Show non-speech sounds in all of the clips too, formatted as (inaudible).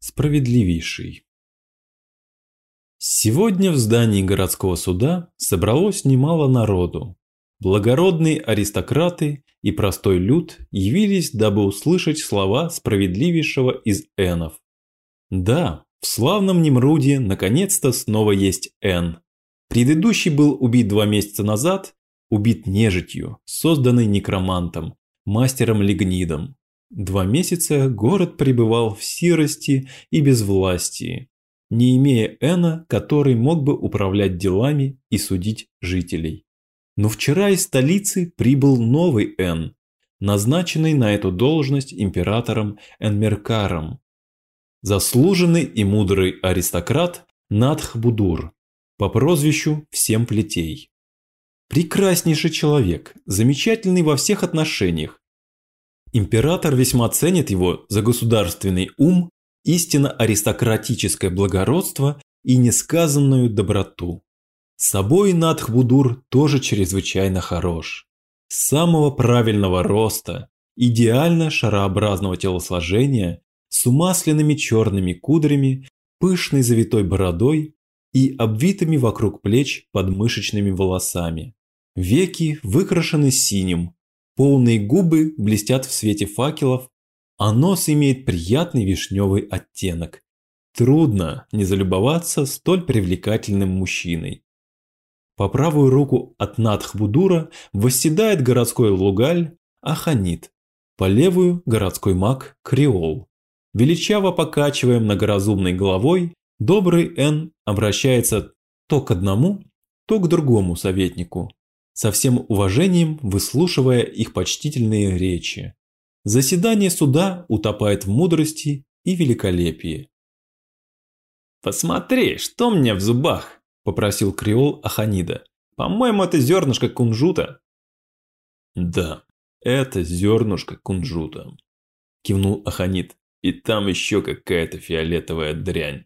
справедливейший. Сегодня в здании городского суда собралось немало народу. Благородные аристократы и простой люд явились, дабы услышать слова справедливейшего из энов. Да, в славном Немруде наконец-то снова есть Эн. Предыдущий был убит два месяца назад, убит нежитью, созданной некромантом, мастером Лигнидом. Два месяца город пребывал в сирости и безвластии, не имея Эна, который мог бы управлять делами и судить жителей. Но вчера из столицы прибыл новый Эн, назначенный на эту должность императором Энмеркаром. Заслуженный и мудрый аристократ Надхбудур по прозвищу «Всем плетей». Прекраснейший человек, замечательный во всех отношениях. Император весьма ценит его за государственный ум, истинно аристократическое благородство и несказанную доброту. С собой Надхбудур тоже чрезвычайно хорош. Самого правильного роста, идеально шарообразного телосложения, с умасленными черными кудрями, пышной завитой бородой и обвитыми вокруг плеч подмышечными волосами. Веки выкрашены синим, полные губы блестят в свете факелов, а нос имеет приятный вишневый оттенок. Трудно не залюбоваться столь привлекательным мужчиной. По правую руку от Надхбудура восседает городской лугаль Аханит, по левую – городской маг Криол. Величаво покачивая многоразумной головой, добрый Н обращается то к одному, то к другому советнику со всем уважением выслушивая их почтительные речи. Заседание суда утопает в мудрости и великолепии. «Посмотри, что меня в зубах!» – попросил Креол Аханида. «По-моему, это зернышко кунжута». «Да, это зернышко кунжута», – кивнул Аханид. «И там еще какая-то фиолетовая дрянь».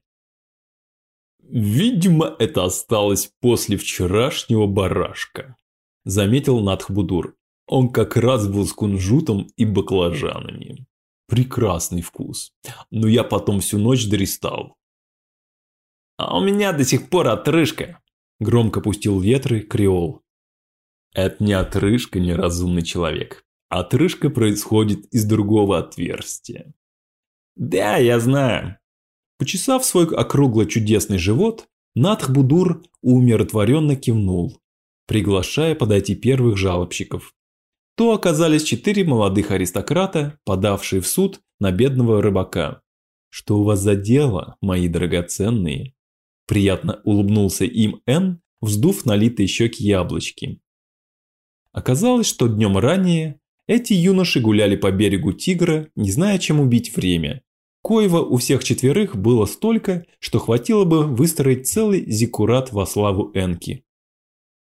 «Видимо, это осталось после вчерашнего барашка», – заметил Надхбудур. Он как раз был с кунжутом и баклажанами. Прекрасный вкус. Но я потом всю ночь дристал. «А у меня до сих пор отрыжка!» – громко пустил ветры Креол. «Это не отрыжка, неразумный человек. Отрыжка происходит из другого отверстия». «Да, я знаю». Почесав свой округло чудесный живот, Надхбудур умиротворенно кивнул приглашая подойти первых жалобщиков. То оказались четыре молодых аристократа, подавшие в суд на бедного рыбака. «Что у вас за дело, мои драгоценные?» Приятно улыбнулся им Н, вздув налитые щеки яблочки. Оказалось, что днем ранее эти юноши гуляли по берегу Тигра, не зная, чем убить время. Коева у всех четверых было столько, что хватило бы выстроить целый зиккурат во славу Энки.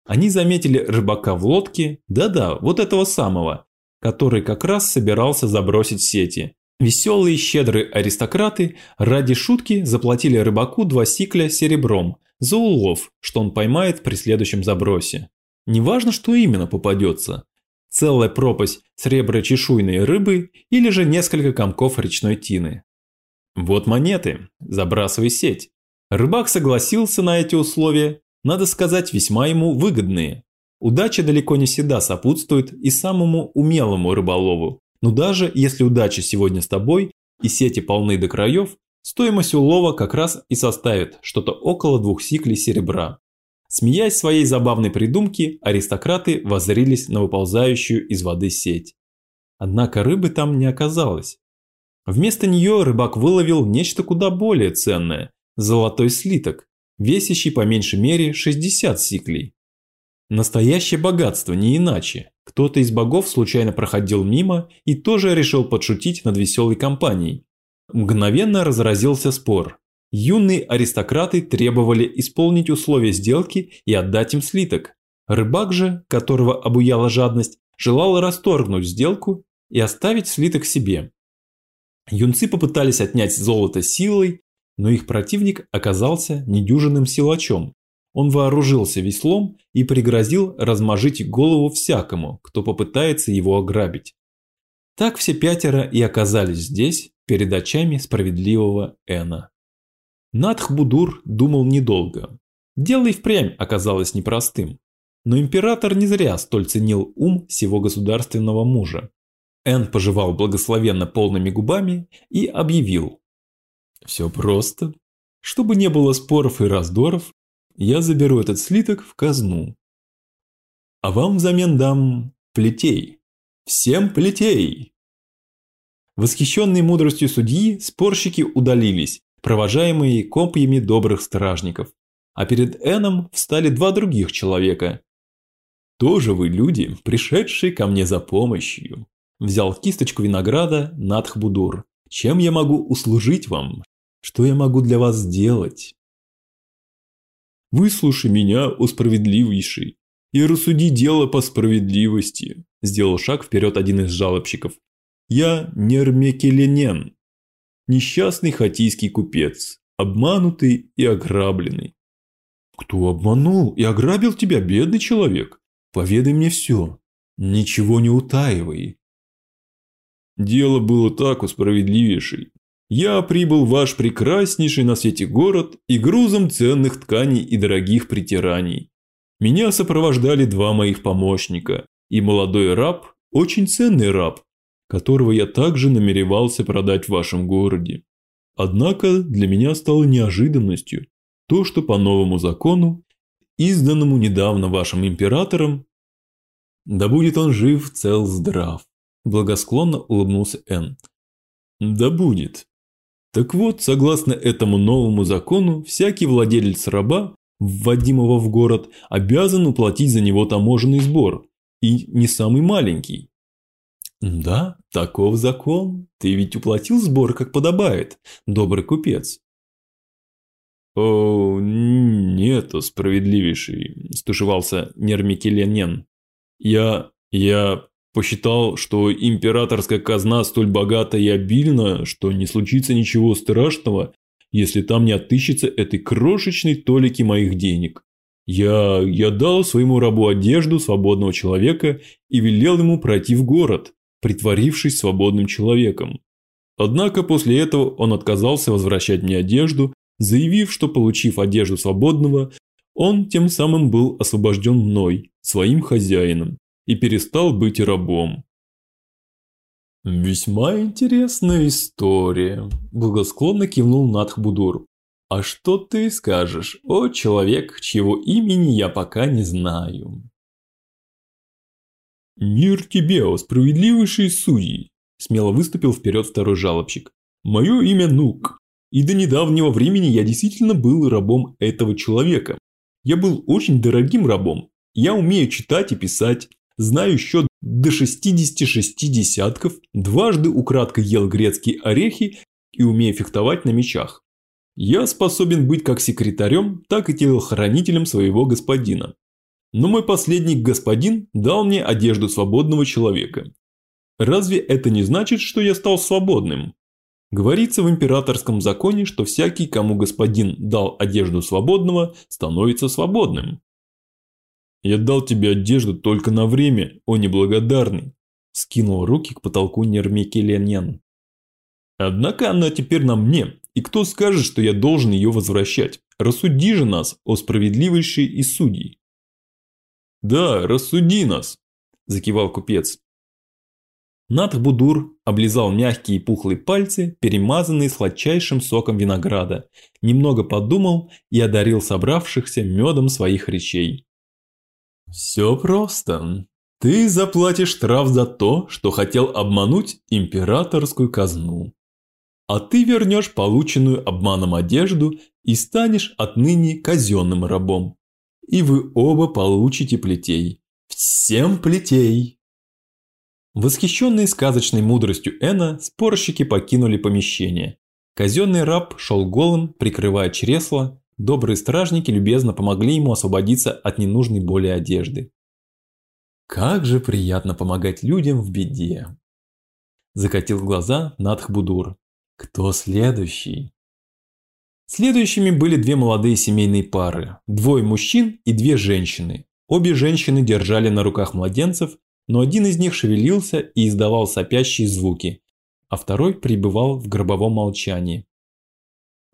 Они заметили рыбака в лодке, да-да, вот этого самого, который как раз собирался забросить сети. Веселые щедрые аристократы ради шутки заплатили рыбаку два сикля серебром за улов, что он поймает при следующем забросе. Неважно, что именно попадется. Целая пропасть сребро-чешуйной рыбы или же несколько комков речной тины. Вот монеты, забрасывай сеть. Рыбак согласился на эти условия надо сказать, весьма ему выгодные. Удача далеко не всегда сопутствует и самому умелому рыболову. Но даже если удача сегодня с тобой и сети полны до краев, стоимость улова как раз и составит что-то около двух сиклей серебра. Смеясь своей забавной придумки, аристократы воззрились на выползающую из воды сеть. Однако рыбы там не оказалось. Вместо нее рыбак выловил нечто куда более ценное – золотой слиток, весящий по меньшей мере 60 сиклей. Настоящее богатство, не иначе. Кто-то из богов случайно проходил мимо и тоже решил подшутить над веселой компанией. Мгновенно разразился спор. Юные аристократы требовали исполнить условия сделки и отдать им слиток. Рыбак же, которого обуяла жадность, желал расторгнуть сделку и оставить слиток себе. Юнцы попытались отнять золото силой, но их противник оказался недюжинным силачом. Он вооружился веслом и пригрозил размажить голову всякому, кто попытается его ограбить. Так все пятеро и оказались здесь, перед очами справедливого Эна. Надхбудур думал недолго. Дело и впрямь оказалось непростым. Но император не зря столь ценил ум всего государственного мужа. Эн пожевал благословенно полными губами и объявил. «Все просто. Чтобы не было споров и раздоров, я заберу этот слиток в казну. А вам взамен дам плетей. Всем плетей!» Восхищенные мудростью судьи, спорщики удалились, провожаемые копьями добрых стражников. А перед Эном встали два других человека. «Тоже вы люди, пришедшие ко мне за помощью», – взял кисточку винограда Надхбудур. «Чем я могу услужить вам? Что я могу для вас сделать?» «Выслушай меня, о справедливейший, и рассуди дело по справедливости», – сделал шаг вперед один из жалобщиков. «Я Нермекеленен, несчастный хатийский купец, обманутый и ограбленный». «Кто обманул и ограбил тебя, бедный человек? Поведай мне все, ничего не утаивай». Дело было так, у справедливейший. Я прибыл в ваш прекраснейший на свете город и грузом ценных тканей и дорогих притираний. Меня сопровождали два моих помощника и молодой раб, очень ценный раб, которого я также намеревался продать в вашем городе. Однако для меня стало неожиданностью то, что по новому закону, изданному недавно вашим императором, да будет он жив, цел, здрав, благосклонно улыбнулся Н. Да будет. Так вот, согласно этому новому закону, всякий владелец раба, вводимого в город, обязан уплатить за него таможенный сбор, и не самый маленький. Да, таков закон. Ты ведь уплатил сбор, как подобает, добрый купец. О, нет, справедливейший, стушевался Нермикеленен. Я... я посчитал, что императорская казна столь богата и обильна, что не случится ничего страшного, если там не отыщется этой крошечной толики моих денег. Я... я дал своему рабу одежду свободного человека и велел ему пройти в город, притворившись свободным человеком. Однако после этого он отказался возвращать мне одежду, заявив, что получив одежду свободного, он тем самым был освобожден мной, своим хозяином, и перестал быть рабом. «Весьма интересная история», – благосклонно кивнул Надхбудур. «А что ты скажешь, о человек, чьего имени я пока не знаю?» «Мир тебе, о справедливейший судьи!» – смело выступил вперед второй жалобщик. «Мое имя Нук, и до недавнего времени я действительно был рабом этого человека. Я был очень дорогим рабом. Я умею читать и писать, знаю счет до 66 десятков, дважды украдкой ел грецкие орехи и умею фехтовать на мечах. Я способен быть как секретарем, так и телохранителем своего господина. Но мой последний господин дал мне одежду свободного человека. Разве это не значит, что я стал свободным? Говорится в императорском законе, что всякий, кому господин дал одежду свободного, становится свободным. Я дал тебе одежду только на время, о неблагодарный, скинул руки к потолку Нермикеленян. Однако она теперь на мне, и кто скажет, что я должен ее возвращать? Рассуди же нас, о справедливейший из судей. Да, рассуди нас, закивал купец. Надхбудур облизал мягкие пухлые пальцы, перемазанные сладчайшим соком винограда, немного подумал и одарил собравшихся медом своих речей. «Все просто. Ты заплатишь штраф за то, что хотел обмануть императорскую казну. А ты вернешь полученную обманом одежду и станешь отныне казенным рабом. И вы оба получите плетей. Всем плетей!» Восхищенные сказочной мудростью Эна, спорщики покинули помещение. Казенный раб шел голым, прикрывая чресло, Добрые стражники любезно помогли ему освободиться от ненужной боли одежды. Как же приятно помогать людям в беде. Закатил глаза Надхбудур. Кто следующий? Следующими были две молодые семейные пары, двое мужчин и две женщины. Обе женщины держали на руках младенцев, но один из них шевелился и издавал сопящие звуки. а второй пребывал в гробовом молчании.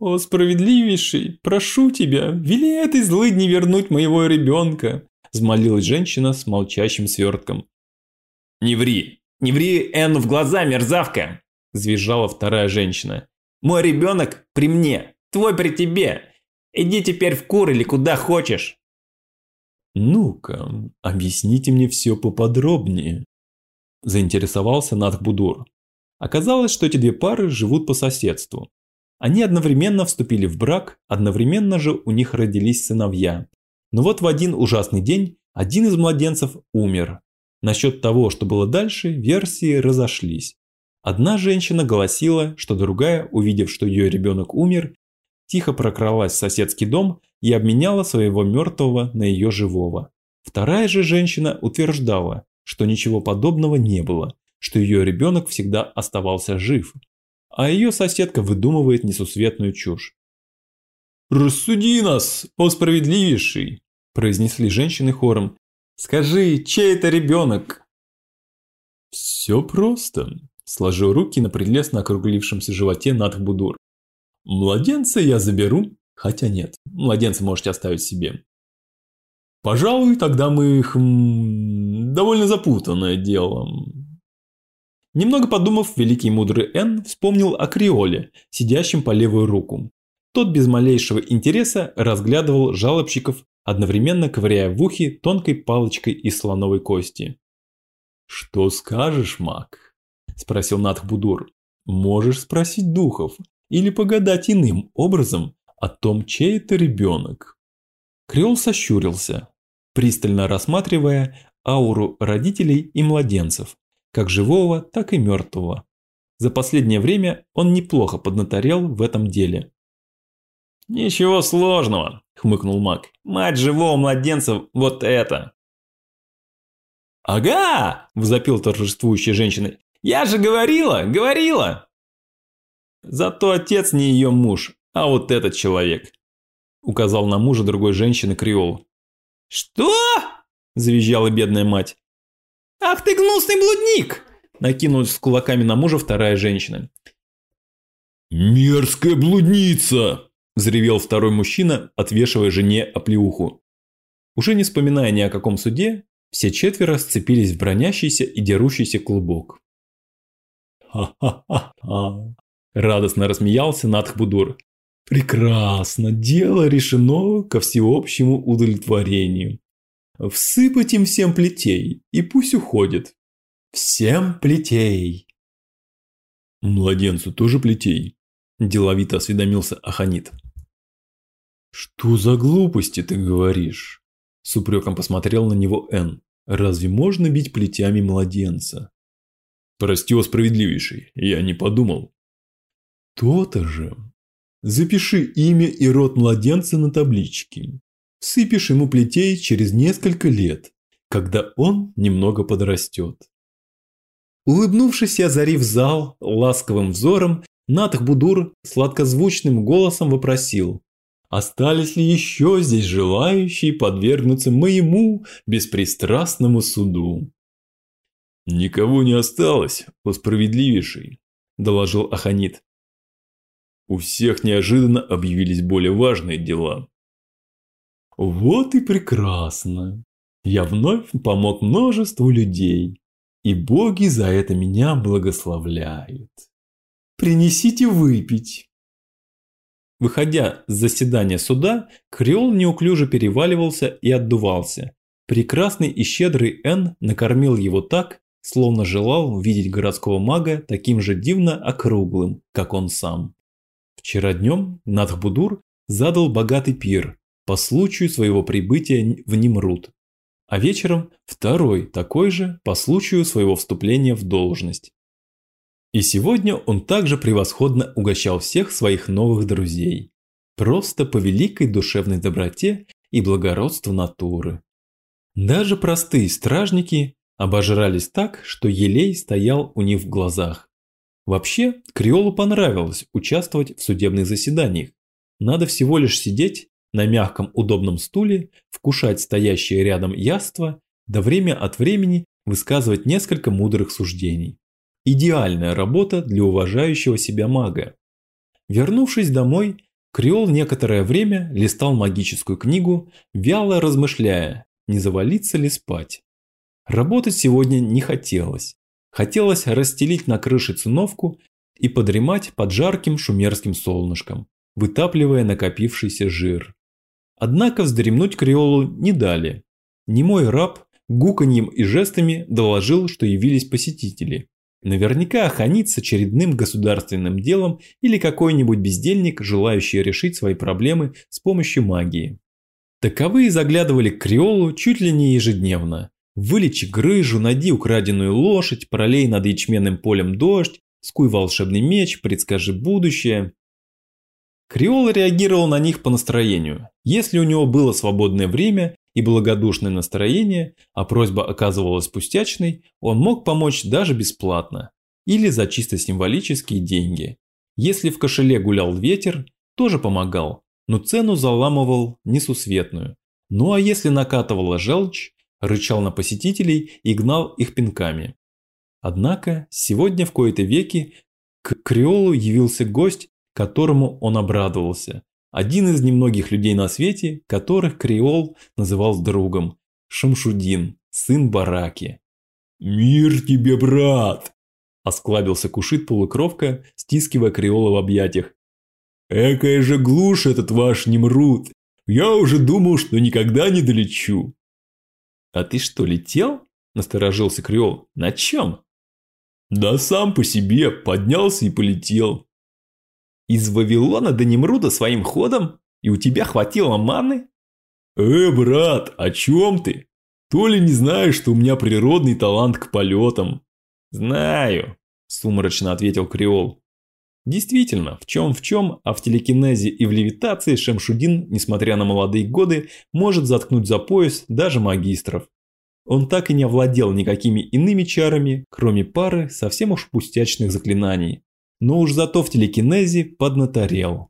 «О, справедливейший, прошу тебя, вели этой злыдни вернуть моего ребенка!» взмолилась женщина с молчащим свертком. «Не ври! Не ври Энну в глаза, мерзавка!» Звизжала вторая женщина. «Мой ребенок при мне, твой при тебе! Иди теперь в кур или куда хочешь!» «Ну-ка, объясните мне все поподробнее», – заинтересовался Надхбудур. Оказалось, что эти две пары живут по соседству. Они одновременно вступили в брак, одновременно же у них родились сыновья. Но вот в один ужасный день один из младенцев умер. Насчет того, что было дальше, версии разошлись. Одна женщина голосила, что другая, увидев, что ее ребенок умер, тихо прокралась в соседский дом и обменяла своего мертвого на ее живого. Вторая же женщина утверждала, что ничего подобного не было, что ее ребенок всегда оставался жив, а ее соседка выдумывает несусветную чушь. «Рассуди нас, о справедливейший!» – произнесли женщины хором. «Скажи, чей это ребенок?» «Все просто», – сложил руки на прелестно округлившемся животе Надхбудур. «Младенца я заберу, хотя нет, младенца можете оставить себе. Пожалуй, тогда мы их... довольно запутанное дело. Немного подумав, великий мудрый Н вспомнил о Криоле, сидящем по левую руку. Тот без малейшего интереса разглядывал жалобщиков, одновременно ковыряя в ухе тонкой палочкой из слоновой кости. «Что скажешь, маг?» – спросил Надхбудур. «Можешь спросить духов или погадать иным образом о том, чей это ребенок». Криол сощурился, пристально рассматривая ауру родителей и младенцев, как живого, так и мертвого. За последнее время он неплохо поднаторел в этом деле. «Ничего сложного», – хмыкнул маг. «Мать живого младенца – вот это!» «Ага!» – возопил торжествующая женщина. «Я же говорила, говорила!» «Зато отец не ее муж, а вот этот человек», – указал на мужа другой женщины Криол. «Что?» – завизжала бедная мать. «Ах ты гнусный блудник!» Накинулась с кулаками на мужа вторая женщина. «Мерзкая блудница!» – взревел второй мужчина, отвешивая жене оплеуху. Уже не вспоминая ни о каком суде, все четверо сцепились в бронящийся и дерущийся клубок. «Ха-ха-ха-ха!» – радостно рассмеялся Надхбудур. «Прекрасно! Дело решено ко всеобщему удовлетворению. Всыпать им всем плетей, и пусть уходит. Всем плетей. Младенцу тоже плетей, деловито осведомился Аханит. Что за глупости ты говоришь? С упреком посмотрел на него Н. Разве можно бить плетями младенца? Прости, о справедливейший, я не подумал. То-то же. Запиши имя и род младенца на табличке сыпешь ему плетей через несколько лет, когда он немного подрастет. Улыбнувшись и озарив зал ласковым взором, Натахбудур сладкозвучным голосом вопросил, остались ли еще здесь желающие подвергнуться моему беспристрастному суду. «Никого не осталось, о справедливейший», – доложил Аханит. «У всех неожиданно объявились более важные дела. Вот и прекрасно. Я вновь помог множеству людей, и боги за это меня благословляют. Принесите выпить. Выходя с заседания суда, Креол неуклюже переваливался и отдувался. Прекрасный и щедрый Н накормил его так, словно желал увидеть городского мага таким же дивно округлым, как он сам. Вчера днем Надхбудур задал богатый пир, по случаю своего прибытия в Нимрут, а вечером второй такой же по случаю своего вступления в должность. И сегодня он также превосходно угощал всех своих новых друзей, просто по великой душевной доброте и благородству натуры. Даже простые стражники обожрались так, что елей стоял у них в глазах. Вообще, Криолу понравилось участвовать в судебных заседаниях. Надо всего лишь сидеть на мягком удобном стуле, вкушать стоящее рядом яство, да время от времени высказывать несколько мудрых суждений. Идеальная работа для уважающего себя мага. Вернувшись домой, Креол некоторое время листал магическую книгу, вяло размышляя, не завалиться ли спать. Работать сегодня не хотелось. Хотелось расстелить на крыше циновку и подремать под жарким шумерским солнышком, вытапливая накопившийся жир. Однако вздремнуть Креолу не дали. Немой раб гуканьем и жестами доложил, что явились посетители. Наверняка Аханит с очередным государственным делом или какой-нибудь бездельник, желающий решить свои проблемы с помощью магии. Таковые заглядывали к Креолу чуть ли не ежедневно. Вылечи грыжу, найди украденную лошадь, пролей над ячменным полем дождь, скуй волшебный меч, предскажи будущее. Креол реагировал на них по настроению. Если у него было свободное время и благодушное настроение, а просьба оказывалась пустячной, он мог помочь даже бесплатно или за чисто символические деньги. Если в кошеле гулял ветер, тоже помогал, но цену заламывал несусветную. Ну а если накатывала желчь, рычал на посетителей и гнал их пинками. Однако сегодня в кои-то веки к Креолу явился гость, которому он обрадовался. Один из немногих людей на свете, которых Креол называл другом – Шамшудин, сын Бараки. «Мир тебе, брат!» – осклабился Кушит полукровка, стискивая Креола в объятиях. «Экая же глушь этот ваш Немрут! Я уже думал, что никогда не долечу!» «А ты что, летел?» – насторожился Креол. «На чем?» «Да сам по себе, поднялся и полетел». «Из Вавилона до Немруда своим ходом? И у тебя хватило маны?» «Э, брат, о чем ты? То ли не знаешь, что у меня природный талант к полетам?» «Знаю», – сумрачно ответил Креол. Действительно, в чем в чем, а в телекинезе и в левитации Шемшудин, несмотря на молодые годы, может заткнуть за пояс даже магистров. Он так и не овладел никакими иными чарами, кроме пары совсем уж пустячных заклинаний. Но уж зато в телекинезе поднаторел.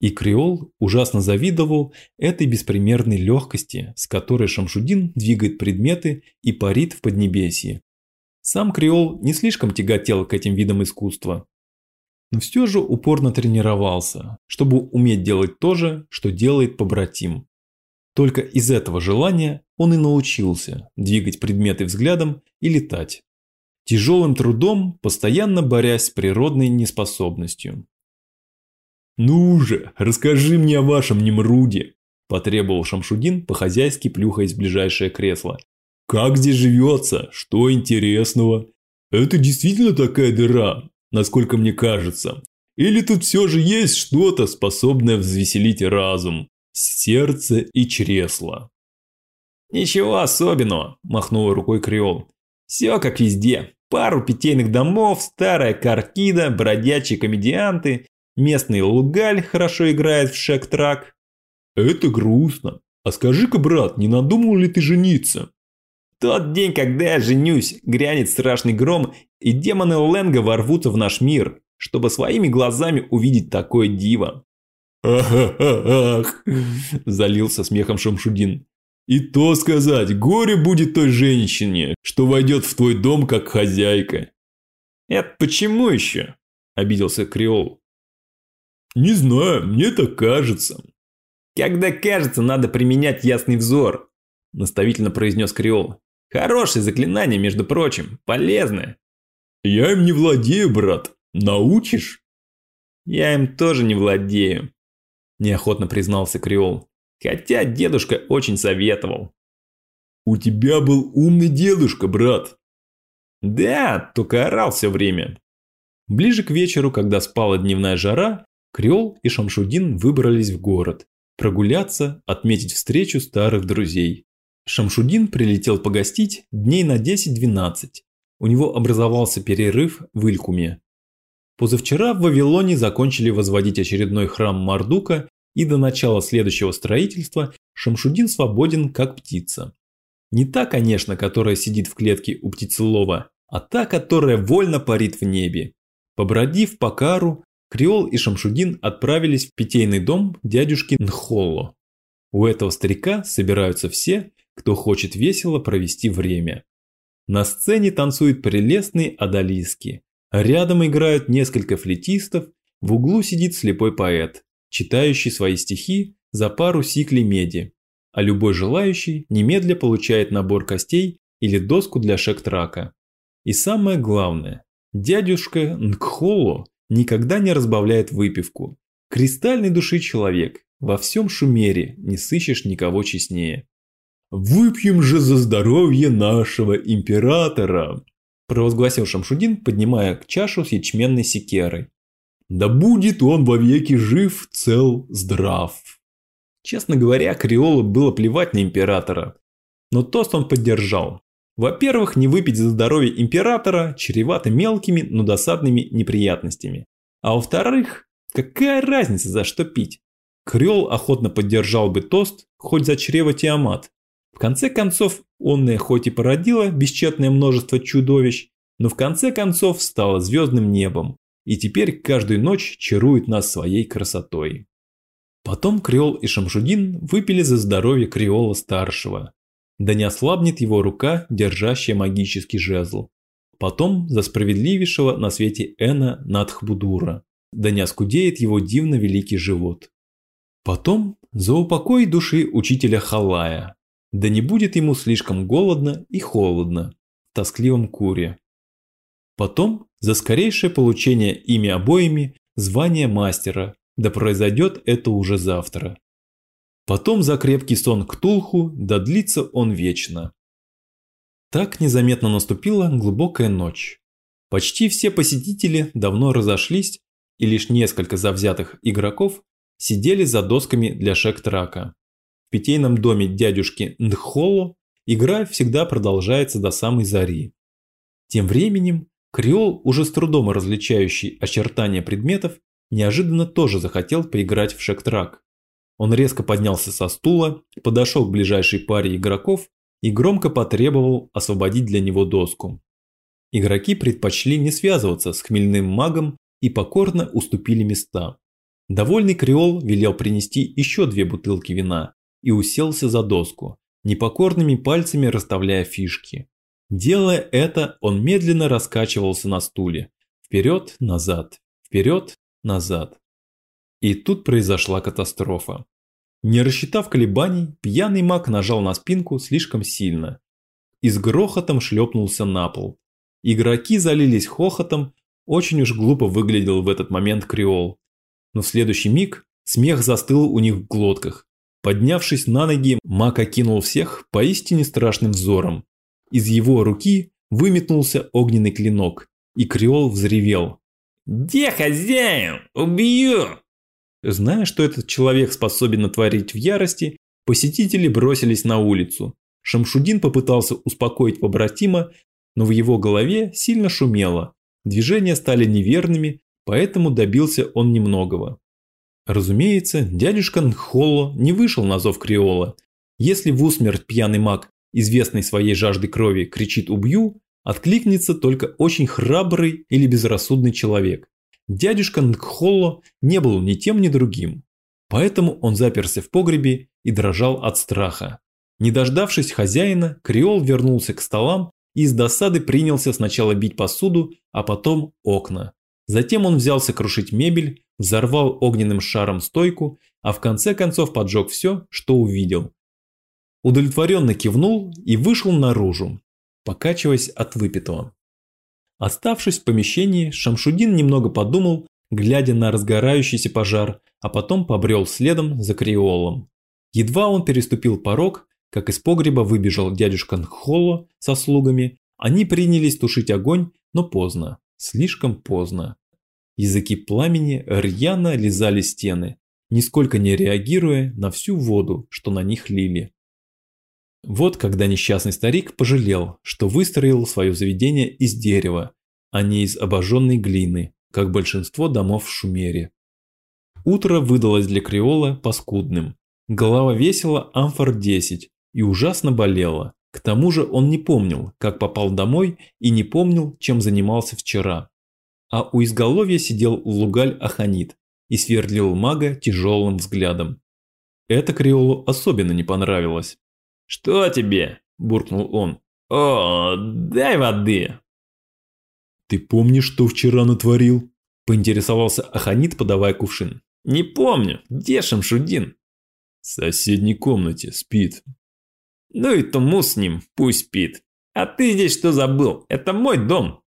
И Креол ужасно завидовал этой беспримерной легкости, с которой Шамшудин двигает предметы и парит в Поднебесье. Сам Креол не слишком тяготел к этим видам искусства, но все же упорно тренировался, чтобы уметь делать то же, что делает побратим. Только из этого желания он и научился двигать предметы взглядом и летать. Тяжелым трудом, постоянно борясь с природной неспособностью. «Ну же, расскажи мне о вашем Немруде», – потребовал Шамшудин, по-хозяйски плюхаясь в ближайшее кресло. «Как здесь живется? Что интересного? Это действительно такая дыра, насколько мне кажется. Или тут все же есть что-то, способное взвеселить разум, сердце и чресло? «Ничего особенного», – махнул рукой Креол. «Все как везде. Пару питейных домов, старая каркида, бродячие комедианты, местный лугаль хорошо играет в шек-трак». «Это грустно. А скажи-ка, брат, не надумал ли ты жениться?» Тот день, когда я женюсь, грянет страшный гром, и демоны Ленга ворвутся в наш мир, чтобы своими глазами увидеть такое диво. (laughs) «Ах-ах-ах!» – залился смехом Шамшудин. «И то сказать, горе будет той женщине, что войдет в твой дом как хозяйка». «Это почему еще?» – обиделся Креол. «Не знаю, мне так кажется». «Когда кажется, надо применять ясный взор», – наставительно произнес Креол. Хорошее заклинание, между прочим, полезное. Я им не владею, брат. Научишь? Я им тоже не владею, неохотно признался Креол. Хотя дедушка очень советовал. У тебя был умный дедушка, брат. Да, только орал все время. Ближе к вечеру, когда спала дневная жара, Креол и Шамшудин выбрались в город. Прогуляться, отметить встречу старых друзей. Шамшудин прилетел погостить дней на 10-12. У него образовался перерыв в Илькуме. Позавчера в Вавилоне закончили возводить очередной храм Мардука, и до начала следующего строительства Шамшудин свободен как птица. Не та, конечно, которая сидит в клетке у птицелова, а та, которая вольно парит в небе. Побродив по кару, Креол и Шамшудин отправились в питейный дом дядюшки Нхолло. У этого старика собираются все, кто хочет весело провести время. На сцене танцуют прелестные одолиски. Рядом играют несколько флетистов, в углу сидит слепой поэт, читающий свои стихи за пару сиклей меди. А любой желающий немедля получает набор костей или доску для шек-трака. И самое главное, дядюшка Нгхоло никогда не разбавляет выпивку. Кристальной души человек, во всем Шумере не сыщешь никого честнее. «Выпьем же за здоровье нашего императора!» провозгласил Шамшудин, поднимая чашу с ячменной секерой. «Да будет он вовеки жив, цел, здрав!» Честно говоря, Криолу было плевать на императора. Но тост он поддержал. Во-первых, не выпить за здоровье императора чревато мелкими, но досадными неприятностями. А во-вторых, какая разница за что пить? Крёл охотно поддержал бы тост, хоть за чрево Тиамат. В конце концов, онное хоть и породило бесчетное множество чудовищ, но в конце концов стало звездным небом, и теперь каждую ночь чарует нас своей красотой. Потом Креол и Шамшудин выпили за здоровье Креола-старшего. Да не ослабнет его рука, держащая магический жезл. Потом за справедливейшего на свете Эна Надхбудура. Да не оскудеет его дивно великий живот. Потом за упокой души учителя Халая. Да не будет ему слишком голодно и холодно в тоскливом куре. Потом за скорейшее получение ими обоими звания мастера, да произойдет это уже завтра. Потом за крепкий сон Ктулху, да длится он вечно. Так незаметно наступила глубокая ночь. Почти все посетители давно разошлись, и лишь несколько завзятых игроков сидели за досками для шек-трака. В питейном доме дядюшки Нхоло игра всегда продолжается до самой зари. Тем временем Креол, уже с трудом различающий очертания предметов, неожиданно тоже захотел поиграть в шек-трак. Он резко поднялся со стула, подошел к ближайшей паре игроков и громко потребовал освободить для него доску. Игроки предпочли не связываться с хмельным магом и покорно уступили места. Довольный креол велел принести еще две бутылки вина и уселся за доску, непокорными пальцами расставляя фишки. Делая это, он медленно раскачивался на стуле. Вперед-назад, вперед-назад. И тут произошла катастрофа. Не рассчитав колебаний, пьяный маг нажал на спинку слишком сильно. И с грохотом шлепнулся на пол. Игроки залились хохотом, очень уж глупо выглядел в этот момент Креол но в следующий миг смех застыл у них в глотках. Поднявшись на ноги, Мак окинул всех поистине страшным взором. Из его руки выметнулся огненный клинок, и Креол взревел. «Где хозяин? Убью!» Зная, что этот человек способен натворить в ярости, посетители бросились на улицу. Шамшудин попытался успокоить побратима, но в его голове сильно шумело. Движения стали неверными, поэтому добился он немногого. Разумеется, дядюшка Нхолло не вышел на зов Криола. Если в усмерть пьяный маг, известный своей жаждой крови, кричит «убью», откликнется только очень храбрый или безрассудный человек. Дядюшка Нхолло не был ни тем, ни другим. Поэтому он заперся в погребе и дрожал от страха. Не дождавшись хозяина, Криол вернулся к столам и с досады принялся сначала бить посуду, а потом окна. Затем он взялся крушить мебель, взорвал огненным шаром стойку, а в конце концов поджег все, что увидел. Удовлетворенно кивнул и вышел наружу, покачиваясь от выпитого. Оставшись в помещении, Шамшудин немного подумал, глядя на разгорающийся пожар, а потом побрел следом за Криолом. Едва он переступил порог, как из погреба выбежал дядюшка Нхоло со слугами, они принялись тушить огонь, но поздно. Слишком поздно. Языки пламени рьяно лизали стены, нисколько не реагируя на всю воду, что на них лили. Вот когда несчастный старик пожалел, что выстроил свое заведение из дерева, а не из обожженной глины, как большинство домов в Шумере. Утро выдалось для Креола паскудным. Голова весила амфор 10 и ужасно болела. К тому же он не помнил, как попал домой и не помнил, чем занимался вчера. А у изголовья сидел Лугаль Аханит и сверлил мага тяжелым взглядом. Это Криолу особенно не понравилось. «Что тебе?» – буркнул он. О, дай воды. Ты помнишь, что вчера натворил? Поинтересовался Аханит, подавая кувшин. Не помню. Где Шамшудин? В соседней комнате спит. Ну и тому с ним, пусть спит. А ты здесь что забыл? Это мой дом.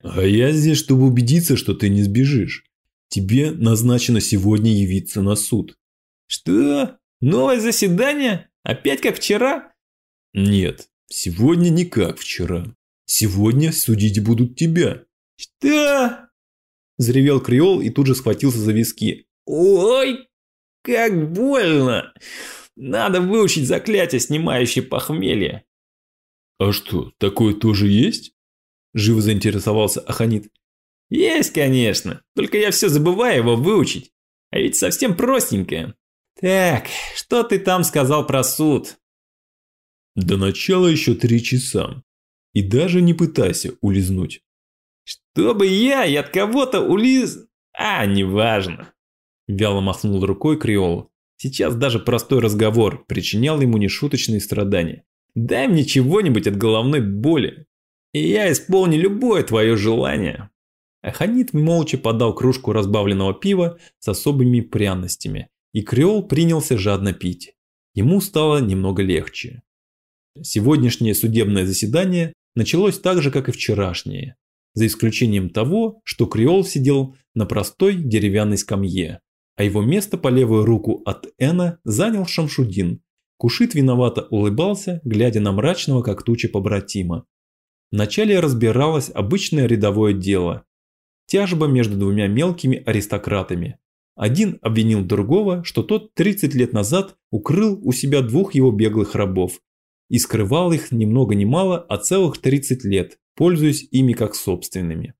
А я здесь, чтобы убедиться, что ты не сбежишь. Тебе назначено сегодня явиться на суд. Что? Новое заседание? Опять как вчера? Нет, сегодня не как вчера. Сегодня судить будут тебя. Что? Заревел Креол и тут же схватился за виски. Ой, как больно. Надо выучить заклятие, снимающее похмелье. А что, такое тоже есть? Живо заинтересовался Аханит. Есть, конечно. Только я все забываю его выучить. А ведь совсем простенькое. Так, что ты там сказал про суд? До начала еще три часа. И даже не пытайся улизнуть. Чтобы я и от кого-то улиз... А, неважно. Вяло махнул рукой Криол. Сейчас даже простой разговор причинял ему нешуточные страдания. Дай мне чего-нибудь от головной боли, и я исполню любое твое желание. Аханит молча подал кружку разбавленного пива с особыми пряностями, и Креол принялся жадно пить. Ему стало немного легче. Сегодняшнее судебное заседание началось так же, как и вчерашнее, за исключением того, что Креол сидел на простой деревянной скамье, а его место по левую руку от Эна занял Шамшудин. Кушит виновато улыбался, глядя на мрачного, как туча побратима. Вначале разбиралось обычное рядовое дело. Тяжба между двумя мелкими аристократами. Один обвинил другого, что тот 30 лет назад укрыл у себя двух его беглых рабов и скрывал их ни много ни мало, а целых 30 лет, пользуясь ими как собственными.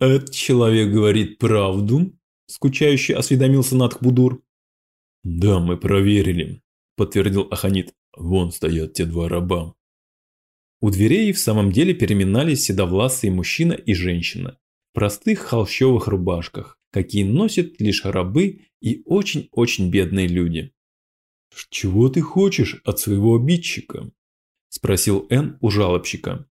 «Этот человек говорит правду?» скучающе осведомился Надхбудур. «Да, мы проверили», – подтвердил Аханит. «Вон стоят те два раба». У дверей в самом деле переминались седовласые мужчина и женщина в простых холщовых рубашках, какие носят лишь рабы и очень-очень бедные люди. «Чего ты хочешь от своего обидчика?» – спросил Н у жалобщика.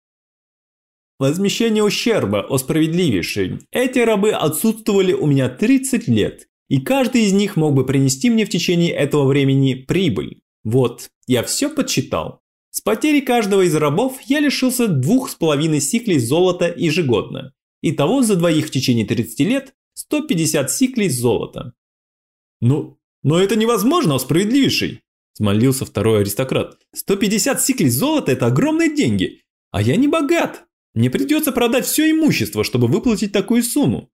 Возмещение ущерба, о справедливейший. Эти рабы отсутствовали у меня 30 лет, и каждый из них мог бы принести мне в течение этого времени прибыль. Вот, я все подсчитал. С потери каждого из рабов я лишился двух с половиной сиклей золота ежегодно. Итого за двоих в течение 30 лет 150 сиклей золота. Ну, но это невозможно, справедливейший, смолился второй аристократ. 150 сиклей золота – это огромные деньги, а я не богат. Мне придется продать все имущество, чтобы выплатить такую сумму.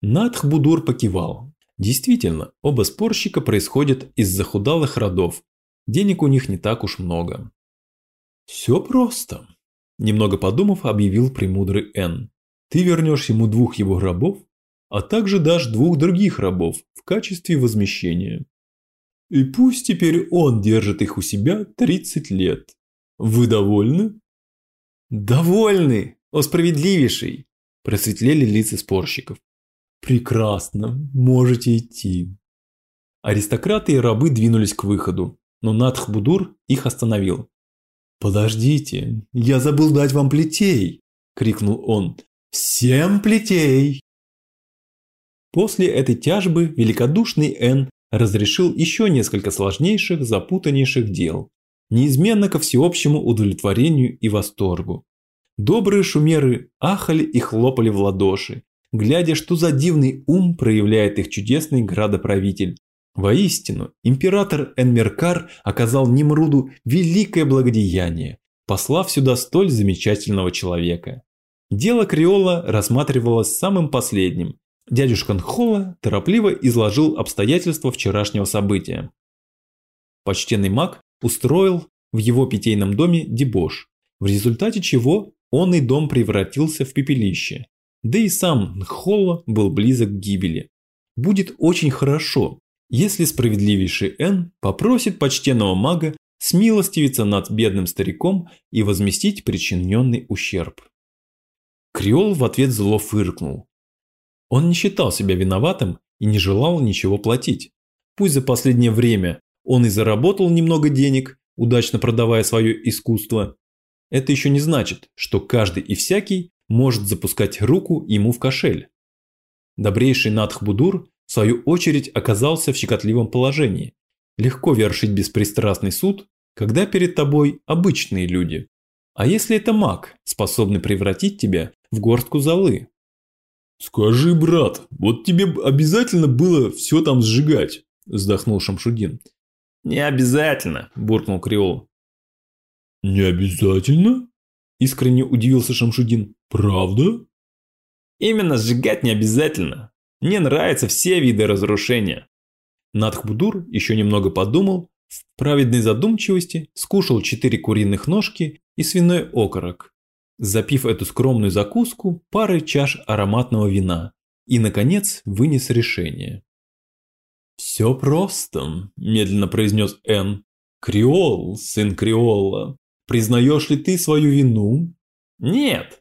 Надхбудур покивал. Действительно, оба спорщика происходят из захудалых родов. Денег у них не так уж много. «Все просто», – немного подумав, объявил премудрый Н. «Ты вернешь ему двух его рабов, а также дашь двух других рабов в качестве возмещения. И пусть теперь он держит их у себя 30 лет. Вы довольны?» «Довольны, о справедливейший!» – просветлели лица спорщиков. «Прекрасно, можете идти». Аристократы и рабы двинулись к выходу, но Надхбудур их остановил. «Подождите, я забыл дать вам плетей!» – крикнул он. «Всем плетей!» После этой тяжбы великодушный Н разрешил еще несколько сложнейших, запутаннейших дел, неизменно ко всеобщему удовлетворению и восторгу. Добрые шумеры ахали и хлопали в ладоши, глядя, что за дивный ум проявляет их чудесный градоправитель. Воистину, император Энмеркар оказал Нимруду великое благодеяние, послав сюда столь замечательного человека. Дело Криола рассматривалось самым последним. Дядюшка Нхола торопливо изложил обстоятельства вчерашнего события. Почтенный маг устроил в его питейном доме дебош, в результате чего он и дом превратился в пепелище. Да и сам Нхолла был близок к гибели. Будет очень хорошо, если справедливейший Н попросит почтенного мага смилостивиться над бедным стариком и возместить причиненный ущерб. Креол в ответ зло фыркнул. Он не считал себя виноватым и не желал ничего платить. Пусть за последнее время он и заработал немного денег, удачно продавая свое искусство, это еще не значит, что каждый и всякий может запускать руку ему в кошель. Добрейший Надхбудур, в свою очередь, оказался в щекотливом положении. Легко вершить беспристрастный суд, когда перед тобой обычные люди. А если это маг, способный превратить тебя в горстку золы? «Скажи, брат, вот тебе обязательно было все там сжигать?» – вздохнул Шамшудин. «Не обязательно», – буркнул Креол. «Не обязательно?» – искренне удивился Шамшудин. «Правда?» «Именно сжигать не обязательно. Мне нравятся все виды разрушения». Надхбудур еще немного подумал, в праведной задумчивости скушал четыре куриных ножки и свиной окорок, запив эту скромную закуску парой чаш ароматного вина и, наконец, вынес решение. «Все просто», – медленно произнес Н. «Креол, сын Креола, признаешь ли ты свою вину?» «Нет».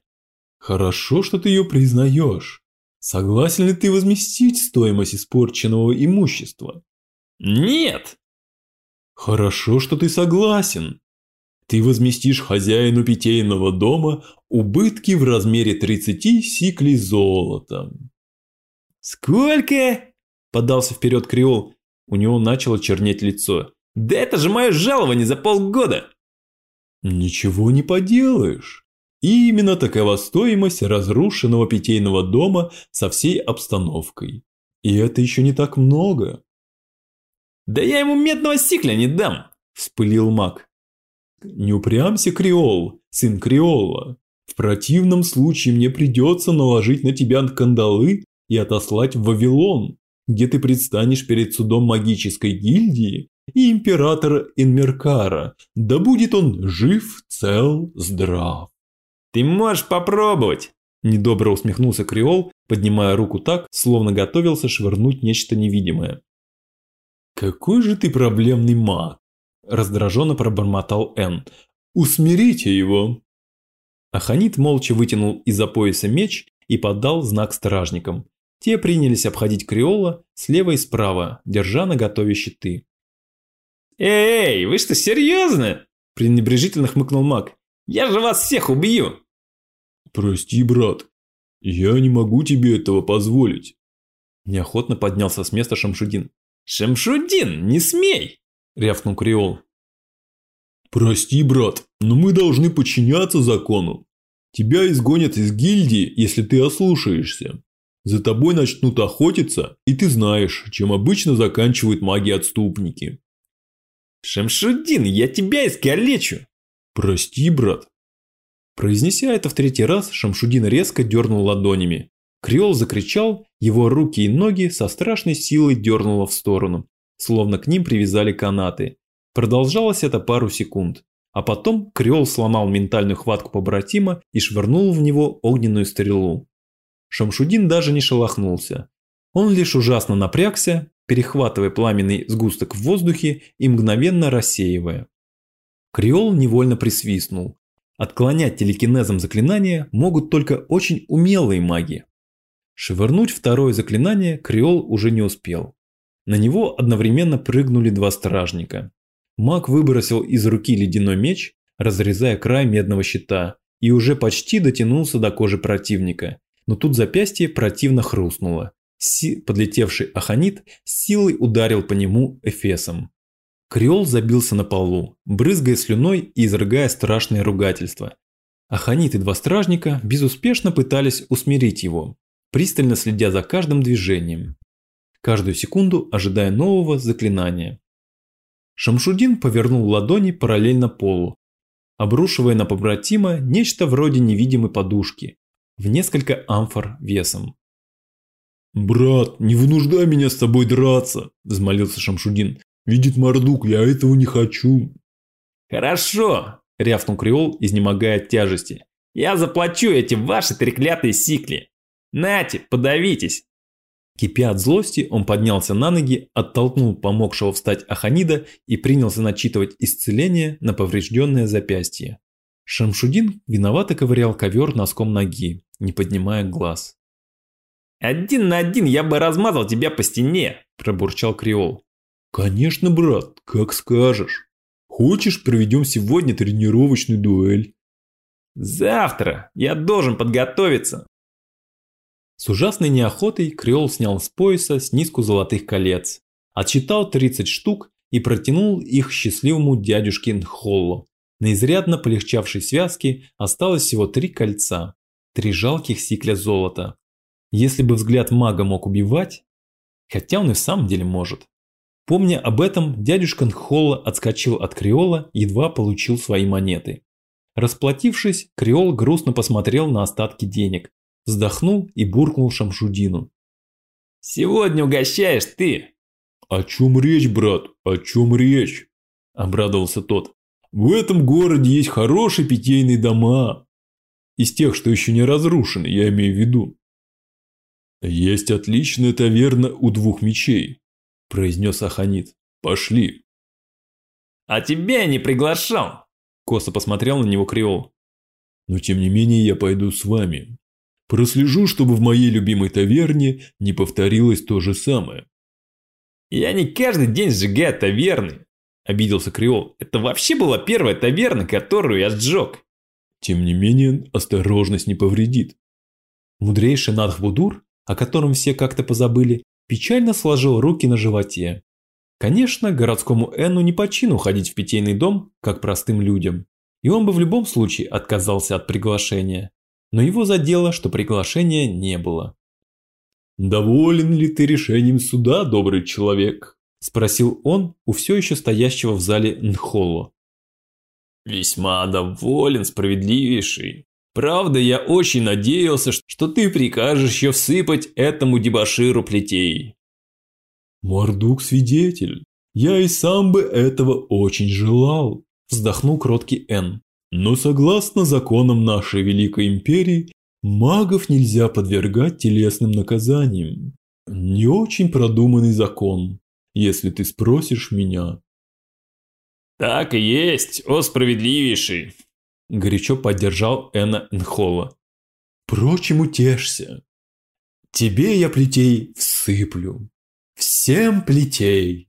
«Хорошо, что ты ее признаешь. Согласен ли ты возместить стоимость испорченного имущества?» «Нет». «Хорошо, что ты согласен. Ты возместишь хозяину питейного дома убытки в размере 30 сиклей золота. «Сколько?» – подался вперед Креол. У него начало чернеть лицо. «Да это же мое жалование за полгода!» «Ничего не поделаешь. И именно такова стоимость разрушенного питейного дома со всей обстановкой. И это еще не так много». «Да я ему медного сикля не дам!» – вспылил маг. Не упрямся, Креол, сын Креола. В противном случае мне придется наложить на тебя кандалы и отослать в Вавилон, где ты предстанешь перед судом магической гильдии и императора Инмеркара, да будет он жив, цел, здрав. Ты можешь попробовать, недобро усмехнулся Креол, поднимая руку так, словно готовился швырнуть нечто невидимое. Какой же ты проблемный маг. Раздраженно пробормотал Н. «Усмирите его!» Аханит молча вытянул из-за пояса меч и подал знак стражникам. Те принялись обходить Креола слева и справа, держа на готове щиты. «Эй, вы что, серьезно?» – пренебрежительно хмыкнул маг. «Я же вас всех убью!» «Прости, брат, я не могу тебе этого позволить!» Неохотно поднялся с места Шамшудин. «Шамшудин, не смей!» Рявкнул Креол. «Прости, брат, но мы должны подчиняться закону. Тебя изгонят из гильдии, если ты ослушаешься. За тобой начнут охотиться, и ты знаешь, чем обычно заканчивают маги-отступники». «Шамшудин, я тебя искалечу!» «Прости, брат». Произнеся это в третий раз, Шамшудин резко дернул ладонями. Креол закричал, его руки и ноги со страшной силой дернуло в сторону, словно к ним привязали канаты. Продолжалось это пару секунд. А потом Креол сломал ментальную хватку побратима и швырнул в него огненную стрелу. Шамшудин даже не шелохнулся. Он лишь ужасно напрягся, перехватывая пламенный сгусток в воздухе и мгновенно рассеивая. Креол невольно присвистнул. Отклонять телекинезом заклинания могут только очень умелые маги. Швырнуть второе заклинание Креол уже не успел. На него одновременно прыгнули два стражника. Маг выбросил из руки ледяной меч, разрезая край медного щита, и уже почти дотянулся до кожи противника. Но тут запястье противно хрустнуло. Си подлетевший Аханит силой ударил по нему эфесом. Креол забился на полу, брызгая слюной и изрыгая страшное ругательство. Аханит и два стражника безуспешно пытались усмирить его, пристально следя за каждым движением каждую секунду ожидая нового заклинания. Шамшудин повернул ладони параллельно полу, обрушивая на побратима нечто вроде невидимой подушки в несколько амфор весом. «Брат, не вынуждай меня с тобой драться!» – взмолился Шамшудин. «Видит Мордук, я этого не хочу!» «Хорошо!» – рявкнул Креол, изнемогая от тяжести. «Я заплачу эти ваши треклятые сикли! Нате, подавитесь! Кипя от злости, он поднялся на ноги, оттолкнул помогшего встать Аханида и принялся начитывать исцеление на поврежденное запястье. Шамшудин виновато ковырял ковер носком ноги, не поднимая глаз. «Один на один я бы размазал тебя по стене!» – пробурчал Креол. «Конечно, брат, как скажешь. Хочешь, проведем сегодня тренировочную дуэль? Завтра я должен подготовиться. С ужасной неохотой Креол снял с пояса снизку золотых колец, отчитал 30 штук и протянул их счастливому дядюшке Нхолло. На изрядно полегчавшей связке осталось всего три кольца, три жалких сикля золота. Если бы взгляд мага мог убивать, хотя он и в самом деле может. Помня об этом, дядюшка Нхолло отскочил от Креола, едва получил свои монеты. Расплатившись, Креол грустно посмотрел на остатки денег, вздохнул и буркнул Шамшудину. «Сегодня угощаешь ты!» «О чем речь, брат? О чем речь?» – обрадовался тот. «В этом городе есть хорошие питейные дома. Из тех, что еще не разрушены, я имею в виду. Есть отличная таверна у двух мечей», – произнес Аханит. «Пошли». «А тебя не приглашал!» – косо посмотрел на него Креол. «Но тем не менее я пойду с вами. Прослежу, чтобы в моей любимой таверне не повторилось то же самое. Я не каждый день сжигаю таверны, обиделся Креол. Это вообще была первая таверна, которую я сжег. Тем не менее, осторожность не повредит. Мудрейший Надхбудур, о котором все как-то позабыли, печально сложил руки на животе. Конечно, городскому Энну не по чину ходить в питейный дом, как простым людям, и он бы в любом случае отказался от приглашения но его задело, что приглашения не было. «Доволен ли ты решением суда, добрый человек?» – спросил он у все еще стоящего в зале Нхоло. «Весьма доволен, справедливейший. Правда, я очень надеялся, что ты прикажешь еще всыпать этому дебоширу плетей». «Мордук свидетель. Я и сам бы этого очень желал», – вздохнул кроткий Н. Но согласно законам нашей Великой Империи, магов нельзя подвергать телесным наказаниям. Не очень продуманный закон, если ты спросишь меня. Так и есть, о справедливейший, горячо поддержал Эна Нхола. Впрочем, утешься. Тебе я плетей всыплю. Всем плетей.